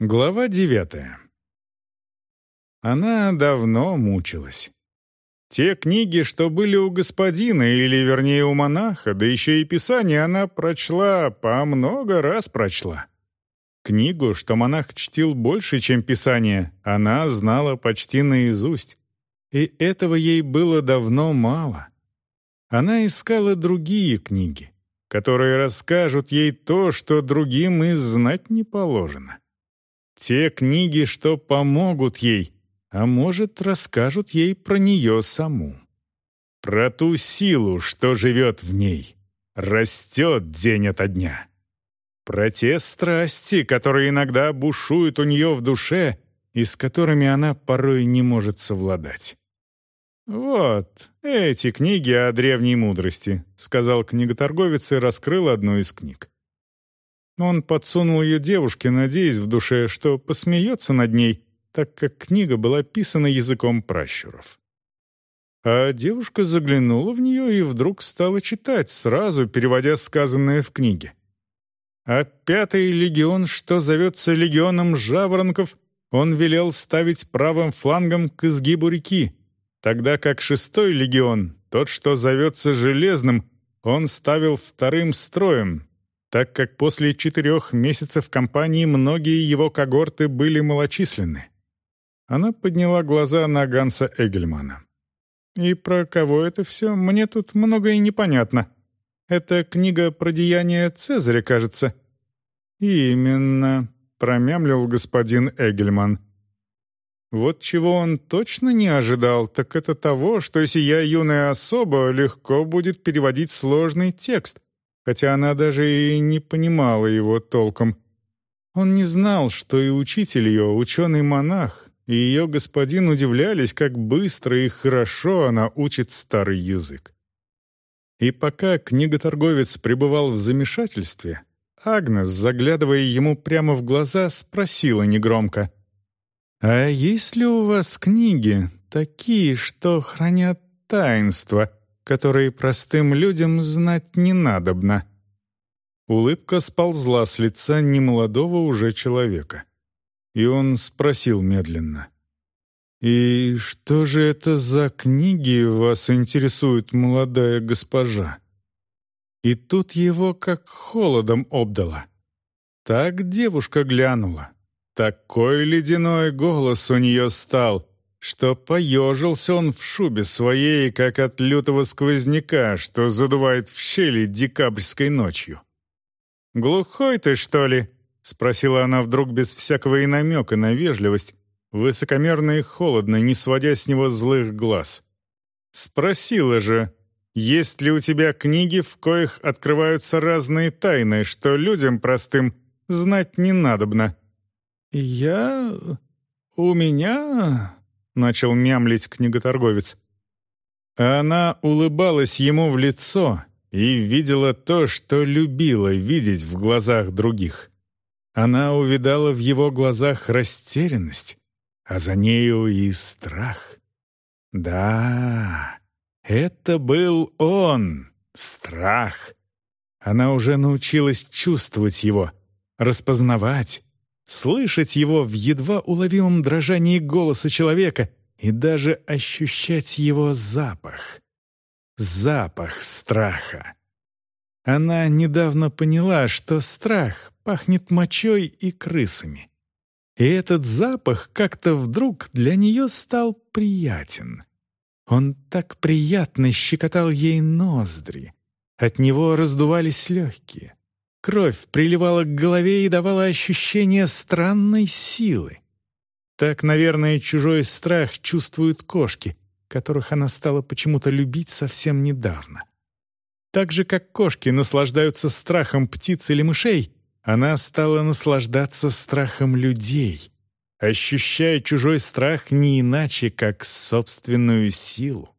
Глава девятая. Она давно мучилась. Те книги, что были у господина, или вернее у монаха, да еще и писание она прочла, по много раз прочла. Книгу, что монах чтил больше, чем писание, она знала почти наизусть. И этого ей было давно мало. Она искала другие книги, которые расскажут ей то, что другим и знать не положено. Те книги, что помогут ей, а может, расскажут ей про нее саму. Про ту силу, что живет в ней, растет день ото дня. Про те страсти, которые иногда бушуют у нее в душе и с которыми она порой не может совладать. «Вот, эти книги о древней мудрости», — сказал книготорговец и раскрыл одну из книг. Он подсунул ее девушке, надеясь в душе, что посмеется над ней, так как книга была писана языком пращуров. А девушка заглянула в нее и вдруг стала читать, сразу переводя сказанное в книге. А пятый легион, что зовется легионом жаворонков, он велел ставить правым флангом к изгибу реки, тогда как шестой легион, тот, что зовется железным, он ставил вторым строем, так как после четырех месяцев кампании многие его когорты были малочисленны. Она подняла глаза на Ганса Эгельмана. «И про кого это все? Мне тут многое непонятно. Это книга про деяния Цезаря, кажется». «Именно», — промямлил господин Эгельман. Вот чего он точно не ожидал, так это того, что сия юная особа легко будет переводить сложный текст, хотя она даже и не понимала его толком. Он не знал, что и учитель ее, ученый-монах, и ее господин удивлялись, как быстро и хорошо она учит старый язык. И пока книготорговец пребывал в замешательстве, Агнес, заглядывая ему прямо в глаза, спросила негромко, «А есть ли у вас книги, такие, что хранят таинство, которые простым людям знать не надобно. Улыбка сползла с лица немолодого уже человека. И он спросил медленно. «И что же это за книги вас интересуют, молодая госпожа?» И тут его как холодом обдало. Так девушка глянула. Такой ледяной голос у нее стал, что поежился он в шубе своей, как от лютого сквозняка, что задувает в щели декабрьской ночью. «Глухой ты, что ли?» — спросила она вдруг без всякого и намека на вежливость, высокомерно и холодно, не сводя с него злых глаз. «Спросила же, есть ли у тебя книги, в коих открываются разные тайны, что людям простым знать не надобно?» «Я... у меня...» начал мямлить книготорговец. Она улыбалась ему в лицо и видела то, что любила видеть в глазах других. Она увидала в его глазах растерянность, а за нею и страх. Да, это был он, страх. Она уже научилась чувствовать его, распознавать, слышать его в едва уловимом дрожании голоса человека и даже ощущать его запах. Запах страха. Она недавно поняла, что страх пахнет мочой и крысами. И этот запах как-то вдруг для нее стал приятен. Он так приятно щекотал ей ноздри. От него раздувались легкие. Кровь приливала к голове и давала ощущение странной силы. Так, наверное, чужой страх чувствуют кошки, которых она стала почему-то любить совсем недавно. Так же, как кошки наслаждаются страхом птиц или мышей, она стала наслаждаться страхом людей, ощущая чужой страх не иначе, как собственную силу.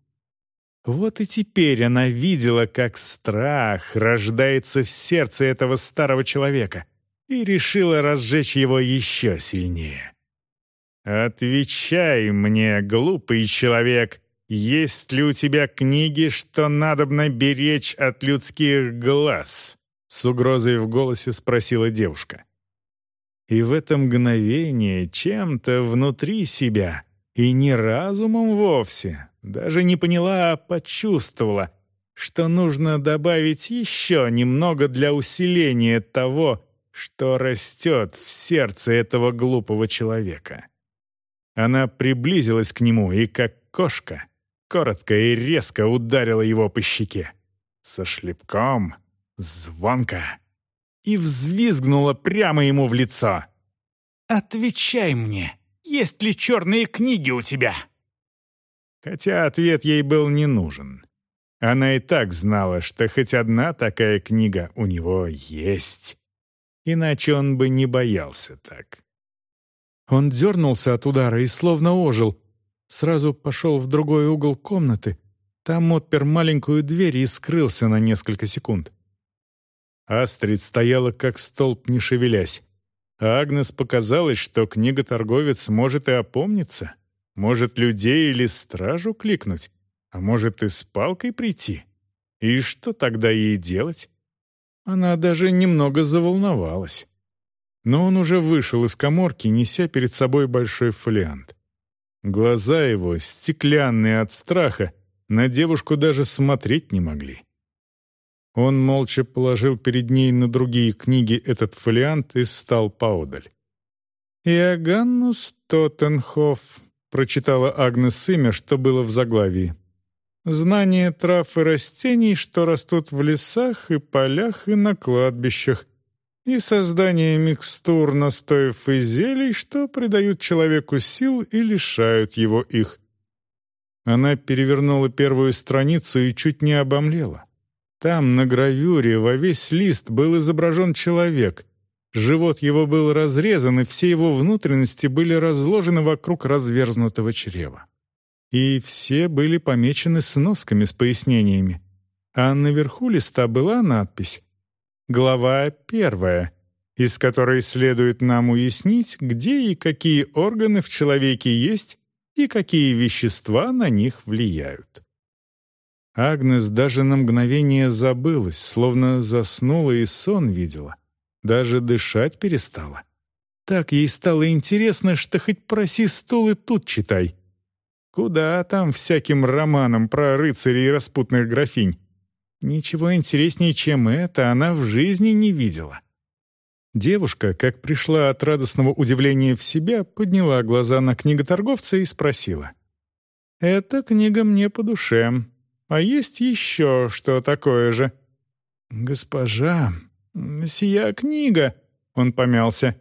Вот и теперь она видела, как страх рождается в сердце этого старого человека и решила разжечь его еще сильнее. «Отвечай мне, глупый человек, есть ли у тебя книги, что надобно беречь от людских глаз?» С угрозой в голосе спросила девушка. И в это мгновение чем-то внутри себя, и не разумом вовсе, даже не поняла, а почувствовала, что нужно добавить еще немного для усиления того, что растет в сердце этого глупого человека. Она приблизилась к нему и, как кошка, коротко и резко ударила его по щеке. Со шлепком, звонко, и взвизгнула прямо ему в лицо. «Отвечай мне, есть ли черные книги у тебя?» Хотя ответ ей был не нужен. Она и так знала, что хоть одна такая книга у него есть. Иначе он бы не боялся так. Он дернулся от удара и словно ожил. Сразу пошел в другой угол комнаты. Там отпер маленькую дверь и скрылся на несколько секунд. Астрид стояла как столб, не шевелясь. Агнес показалось, что книга-торговец может и опомниться. Может, людей или стражу кликнуть, а может и с палкой прийти. И что тогда ей делать? Она даже немного заволновалась. Но он уже вышел из коморки, неся перед собой большой фолиант. Глаза его, стеклянные от страха, на девушку даже смотреть не могли. Он молча положил перед ней на другие книги этот фолиант и стал поодаль. «Иоганнус Тоттенхоф», — прочитала Агнес имя, что было в заглавии. «Знание трав и растений, что растут в лесах и полях и на кладбищах, и создание микстур, настоев и зелий, что придают человеку сил и лишают его их». Она перевернула первую страницу и чуть не обомлела. Там, на гравюре, во весь лист был изображен человек. Живот его был разрезан, и все его внутренности были разложены вокруг разверзнутого чрева. И все были помечены сносками с пояснениями. А наверху листа была надпись «Глава первая», из которой следует нам уяснить, где и какие органы в человеке есть и какие вещества на них влияют. Агнес даже на мгновение забылась, словно заснула и сон видела. Даже дышать перестала. Так ей стало интересно, что хоть проси стул и тут читай. Куда там всяким романам про рыцарей и распутных графинь? Ничего интереснее, чем это, она в жизни не видела. Девушка, как пришла от радостного удивления в себя, подняла глаза на книготорговца и спросила. «Эта книга мне по душе. А есть еще что такое же?» «Госпожа, сия книга...» — он помялся.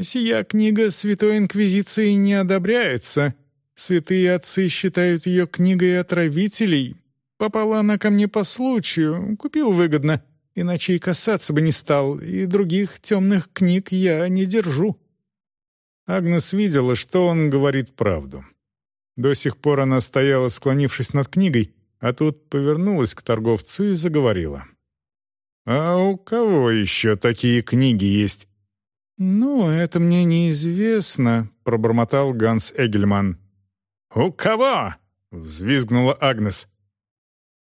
«Сия книга Святой Инквизиции не одобряется. Святые отцы считают ее книгой отравителей. Попала она ко мне по случаю, купил выгодно, иначе и касаться бы не стал, и других темных книг я не держу». Агнес видела, что он говорит правду. До сих пор она стояла, склонившись над книгой, а тут повернулась к торговцу и заговорила. «А у кого еще такие книги есть?» «Ну, это мне неизвестно», — пробормотал Ганс Эгельман. «У кого?» — взвизгнула Агнес.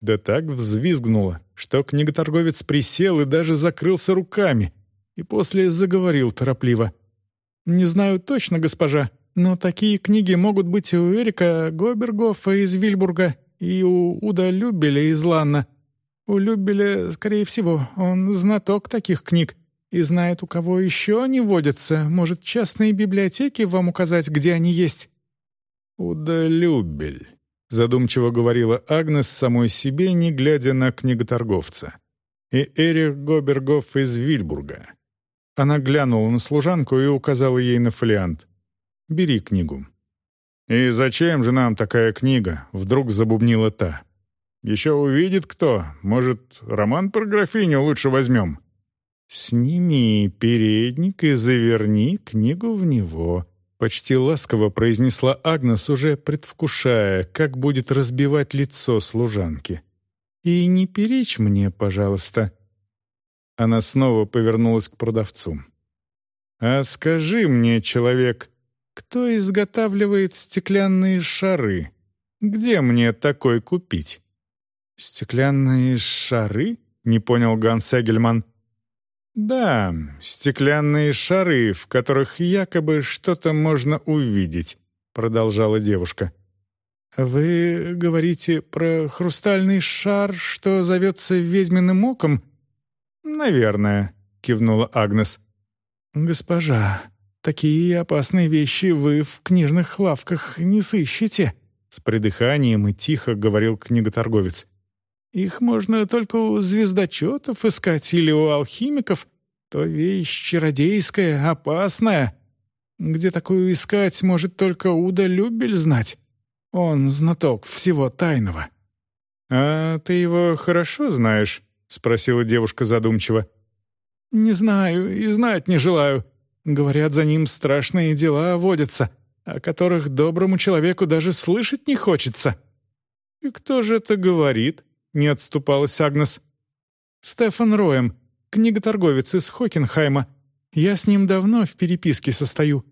Да так взвизгнула, что книготорговец присел и даже закрылся руками, и после заговорил торопливо. «Не знаю точно, госпожа, но такие книги могут быть у Эрика Гобергофа из Вильбурга и у Уда Любеля из Ланна. У Любеля, скорее всего, он знаток таких книг и знает, у кого еще они водятся. Может, частные библиотеки вам указать, где они есть?» «Уда Любель», — задумчиво говорила Агнес самой себе, не глядя на книготорговца. «И Эрих Гобергоф из Вильбурга». Она глянула на служанку и указала ей на фолиант. «Бери книгу». «И зачем же нам такая книга?» — вдруг забубнила та. «Еще увидит кто. Может, роман про графиню лучше возьмем?» «Сними передник и заверни книгу в него», — почти ласково произнесла Агнес, уже предвкушая, как будет разбивать лицо служанки. «И не перечь мне, пожалуйста». Она снова повернулась к продавцу. «А скажи мне, человек, кто изготавливает стеклянные шары? Где мне такой купить?» «Стеклянные шары?» — не понял Ганс Эгельман. «Да, стеклянные шары, в которых якобы что-то можно увидеть», — продолжала девушка. «Вы говорите про хрустальный шар, что зовется ведьминым оком?» «Наверное», — кивнула Агнес. «Госпожа, такие опасные вещи вы в книжных лавках не сыщете», — с придыханием и тихо говорил книготорговец. Их можно только у звездочетов искать или у алхимиков. То вещь чародейская, опасная. Где такую искать, может только Уда Любель знать. Он знаток всего тайного». «А ты его хорошо знаешь?» — спросила девушка задумчиво. «Не знаю и знать не желаю. Говорят, за ним страшные дела водятся, о которых доброму человеку даже слышать не хочется». «И кто же это говорит?» — не отступалась Агнес. «Стефан Роем, книготорговец из Хокенхайма. Я с ним давно в переписке состою.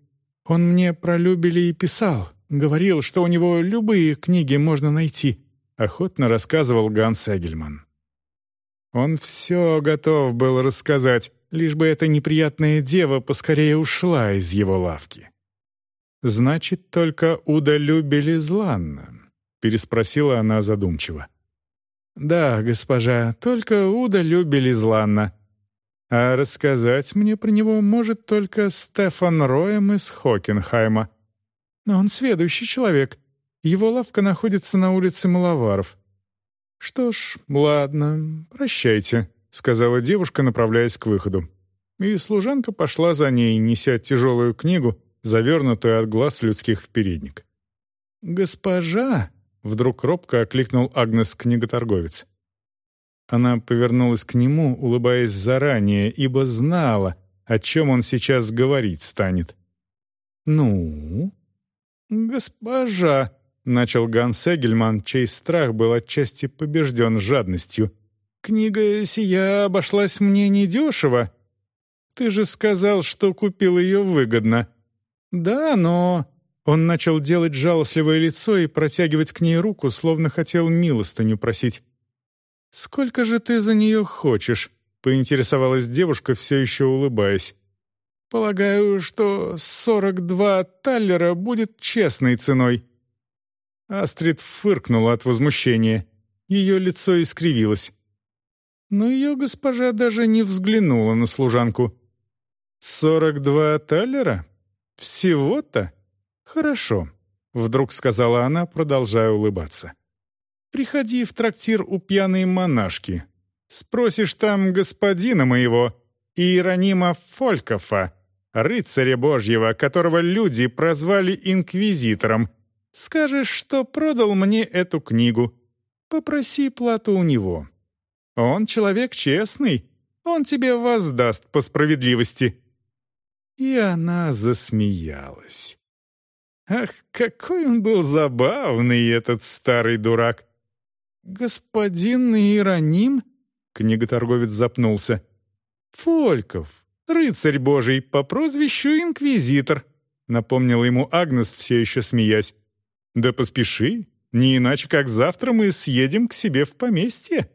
Он мне про Любели и писал, говорил, что у него любые книги можно найти», — охотно рассказывал Ганс Эгельман. Он все готов был рассказать, лишь бы эта неприятная дева поскорее ушла из его лавки. «Значит, только Уда любили Зланна?» — переспросила она задумчиво. «Да, госпожа, только Уда любили Зланна. А рассказать мне про него может только Стефан Роем из Хокенхайма. Он сведущий человек. Его лавка находится на улице Маловаров». «Что ж, ладно, прощайте», — сказала девушка, направляясь к выходу. И служанка пошла за ней, неся тяжелую книгу, завернутую от глаз людских в передник. «Госпожа!» Вдруг робко окликнул Агнес книготорговец. Она повернулась к нему, улыбаясь заранее, ибо знала, о чем он сейчас говорить станет. «Ну?» «Госпожа», — начал Ганс Эгельман, чей страх был отчасти побежден жадностью. «Книга сия обошлась мне недешево. Ты же сказал, что купил ее выгодно». «Да, но...» Он начал делать жалостливое лицо и протягивать к ней руку, словно хотел милостыню просить. «Сколько же ты за нее хочешь?» — поинтересовалась девушка, все еще улыбаясь. «Полагаю, что сорок два таллера будет честной ценой». Астрид фыркнула от возмущения. Ее лицо искривилось. Но ее госпожа даже не взглянула на служанку. «Сорок два таллера? Всего-то?» «Хорошо», — вдруг сказала она, продолжая улыбаться. «Приходи в трактир у пьяной монашки. Спросишь там господина моего, Иеронима Фолькофа, рыцаря Божьего, которого люди прозвали инквизитором. Скажешь, что продал мне эту книгу. Попроси плату у него. Он человек честный, он тебе воздаст по справедливости». И она засмеялась. Ах, какой он был забавный, этот старый дурак! «Господин Иероним?» — книготорговец запнулся. «Фольков, рыцарь божий, по прозвищу Инквизитор», — напомнил ему Агнес, все еще смеясь. «Да поспеши, не иначе как завтра мы съедем к себе в поместье».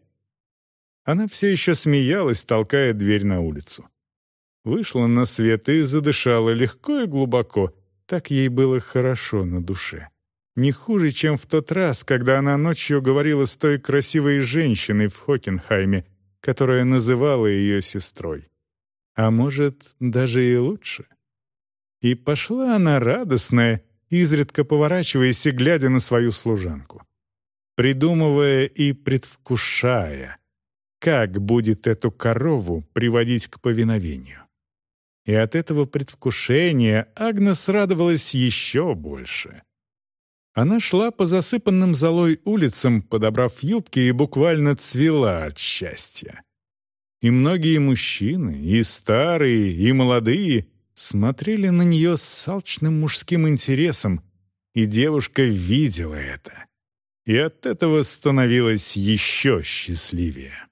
Она все еще смеялась, толкая дверь на улицу. Вышла на свет и задышала легко и глубоко — так ей было хорошо на душе. Не хуже, чем в тот раз, когда она ночью говорила с той красивой женщиной в Хокенхайме, которая называла ее сестрой. А может, даже и лучше. И пошла она радостная, изредка поворачиваясь и глядя на свою служанку. Придумывая и предвкушая, как будет эту корову приводить к повиновению. И от этого предвкушения Агнес радовалась еще больше. Она шла по засыпанным золой улицам, подобрав юбки, и буквально цвела от счастья. И многие мужчины, и старые, и молодые, смотрели на нее с алчным мужским интересом, и девушка видела это. И от этого становилась еще счастливее.